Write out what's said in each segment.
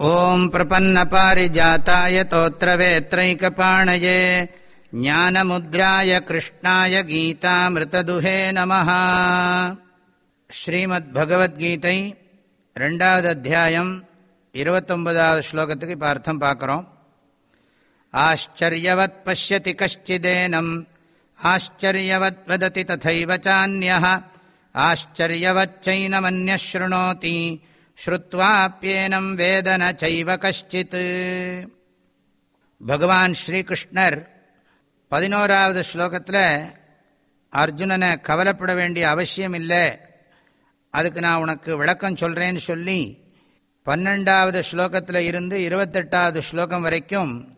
ॐ प्रपन्नपारिजाताय तोत्रवेत्रैकपाणये ज्ञानमुद्राय कृष्णाय गीतामृतदुहे நமः ஸ்ரீமத்பகவத்கீதை ரெண்டாவது அத்தியாயம் இருபத்தொன்பதாவது ஸ்லோகத்துக்கு இப்போ அர்த்தம் பார்க்குறோம் ஆச்சரியவத் பசியதி கஷ்டிதேனம் ஆச்சரியவத் வததி ததைவ சான்யः ஆச்சரியவச்சைனமன்யஸ்ருணோதி ஸ்ருத்வாப்பியேனம் வேதன சைவ கஷ்டித். பகவான் ஸ்ரீகிருஷ்ணர் பதினோராவது ஸ்லோகத்தில் அர்ஜுனனை கவலைப்பட வேண்டிய அவசியம் இல்லை. அதுக்கு நான் உனக்கு விளக்கம் சொல்கிறேன்னு சொல்லி பன்னெண்டாவது ஸ்லோகத்தில் இருந்து இருபத்தெட்டாவது ஸ்லோகம் வரைக்கும்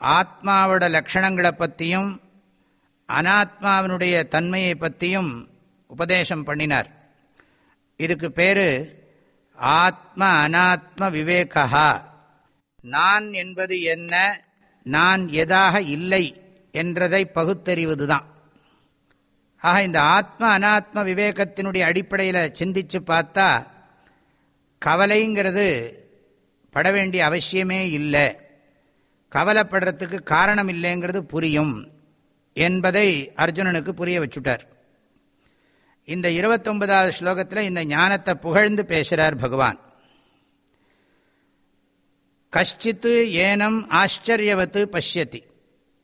ஆத்மாவோட லக்ஷணங்களை பற்றியும் அனாத்மாவினுடைய தன்மையை பற்றியும் உபதேசம் பண்ணினார். இதுக்கு பேர் ஆத்ம அனாத்ம விவேகா. நான் என்பது என்ன? நான் எதாக இல்லை என்றதை பகுத்தறிவதுதான். ஆக இந்த ஆத்ம அனாத்ம விவேகத்தினுடைய அடிப்படையில் சிந்திச்சு பார்த்தா கவலைங்கிறது பட வேண்டிய அவசியமே இல்லை. கவலைப்படுறதுக்கு காரணம் இல்லைங்கிறது புரியும் என்பதை அர்ஜுனனுக்கு புரிய வச்சுட்டார். இந்த இருபத்தொன்பதாவது ஸ்லோகத்தில் இந்த ஞானத்தை புகழ்ந்து பேசுகிறார் பகவான். கஷ்டித்து ஏனம் ஆச்சரியவத்து பஷ்யத்தி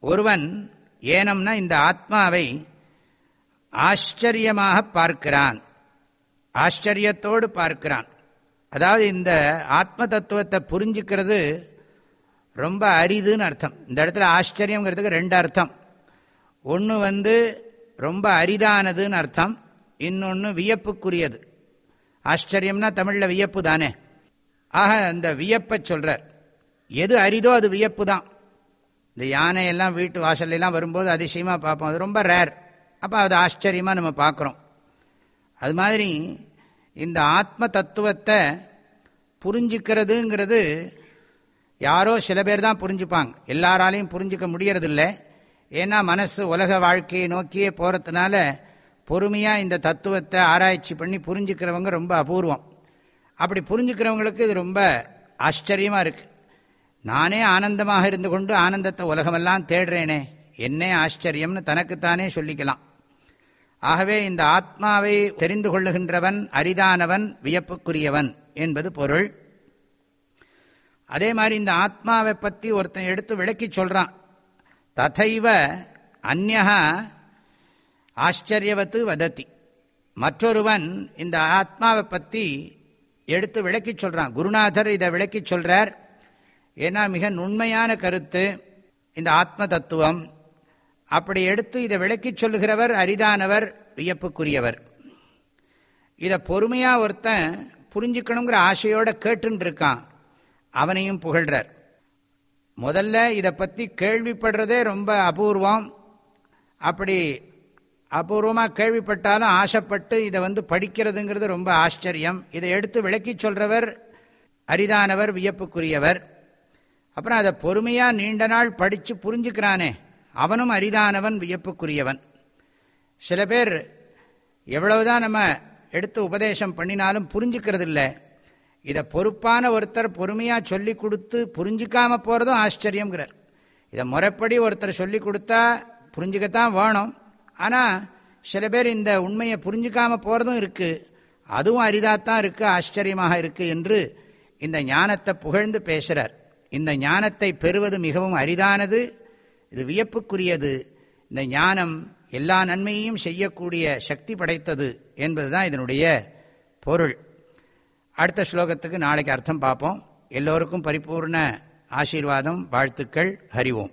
ஒருவன் ஏனம்னா இந்த ஆத்மாவை ஆச்சரியமாக பார்க்கிறான். ஆச்சரியத்தோடு பார்க்கிறான். அதாவது இந்த ஆத்ம தத்துவத்தை புரிஞ்சுக்கிறது ரொம்ப அரிதுன்னு அர்த்தம். இந்த இடத்துல ஆச்சரியங்கிறதுக்கு ரெண்டு அர்த்தம். ஒன்று வந்து ரொம்ப அரிதானதுன்னு அர்த்தம். இன்னொன்று வியப்புக்குரியது. ஆச்சரியம்னா தமிழில் வியப்பு தானே. ஆக அந்த வியப்பை சொல்கிறார் எது அரிதோ அது வியப்பு தான். இந்த யானையெல்லாம் வீட்டு வாசல்லாம் வரும்போது அதிசயமாக பார்ப்போம். அது ரொம்ப ரேர் அப்போ அது ஆச்சரியமாக நம்ம பார்க்குறோம். அது மாதிரி இந்த ஆத்ம தத்துவத்தை புரிஞ்சுக்கிறதுங்கிறது யாரோ சில பேர் தான் புரிஞ்சுப்பாங்க. எல்லாராலையும் புரிஞ்சிக்க முடியறதில்லை. ஏன்னா மனசு உலக வாழ்க்கையை நோக்கியே போகிறதுனால பொறுமையாக இந்த தத்துவத்தை ஆராய்ச்சி பண்ணி புரிஞ்சுக்கிறவங்க ரொம்ப அபூர்வம். அப்படி புரிஞ்சுக்கிறவங்களுக்கு இது ரொம்ப ஆச்சரியமாக இருக்குது நானே ஆனந்தமாக இருந்து கொண்டு ஆனந்தத்தை உலகமெல்லாம் தேடுறேனே என்னே ஆச்சரியம்னு தனக்குத்தானே சொல்லிக்கலாம். ஆகவே இந்த ஆத்மாவை தெரிந்து கொள்ளுகின்றவன் அரிதானவன் வியப்புக்குரியவன் என்பது பொருள். அதே மாதிரி இந்த ஆத்மாவை பற்றி ஒருத்தன் எடுத்து விளக்கி சொல்கிறான் ததைவ அந்நகா ஆச்சரியவத்து வதத்தி. மற்றொருவன் இந்த ஆத்மாவை பற்றி எடுத்து விளக்கி சொல்கிறான் குருநாதர் இதை விளக்கி சொல்கிறார் ஏன்னா மிக நுண்மையான கருத்து இந்த ஆத்ம தத்துவம். அப்படி எடுத்து இதை விளக்கி சொல்லுகிறவர் அரிதானவர் வியப்புக்குரியவர். இதை பொறுமையாக ஒருத்தன் புரிஞ்சுக்கணுங்கிற ஆசையோடு கேட்டுன்னு இருக்கான் அவனையும் புகழ்கிறார் முதல்ல இதை பற்றி கேள்விப்படுறதே ரொம்ப அபூர்வம். அப்படி அபூர்வமாக கேள்விப்பட்டாலும் ஆசைப்பட்டு இதை வந்து படிக்கிறதுங்கிறது ரொம்ப ஆச்சரியம். இதை எடுத்து விளக்கி சொல்கிறவர் அரிதானவர் வியப்புக்குரியவர். அப்புறம் அதை பொறுமையாக நீண்ட நாள் படித்து புரிஞ்சுக்கிறானே. அவனும் அரிதானவன் வியப்புக்குரியவன். சில பேர் எவ்வளவுதான் நம்ம எடுத்து உபதேசம் பண்ணினாலும் புரிஞ்சுக்கிறது இல்லை இதை பொறுப்பான ஒருத்தர் பொறுமையாக சொல்லி கொடுத்து புரிஞ்சிக்காமல் போகிறதும் ஆச்சரியங்கிறார் இதை முறைப்படி ஒருத்தர் சொல்லி கொடுத்தா புரிஞ்சுக்கத்தான் வேணும். ஆனால் சில பேர் இந்த உண்மையை புரிஞ்சுக்காம போகிறதும் இருக்குது அதுவும் அரிதாத்தான் இருக்குது ஆச்சரியமாக இருக்குது என்று இந்த ஞானத்தை புகழ்ந்து பேசுகிறார் இந்த ஞானத்தை பெறுவது மிகவும் அரிதானது இது வியப்புக்குரியது. இந்த ஞானம் எல்லா நன்மையையும் செய்யக்கூடிய சக்தி படைத்தது என்பதுதான் இதனுடைய பொருள். அடுத்த ஸ்லோகத்துக்கு நாளைக்கு அர்த்தம் பார்ப்போம். எல்லோருக்கும் பரிபூர்ண ஆசீர்வாதம் வாழ்த்துக்கள் அறிவோம்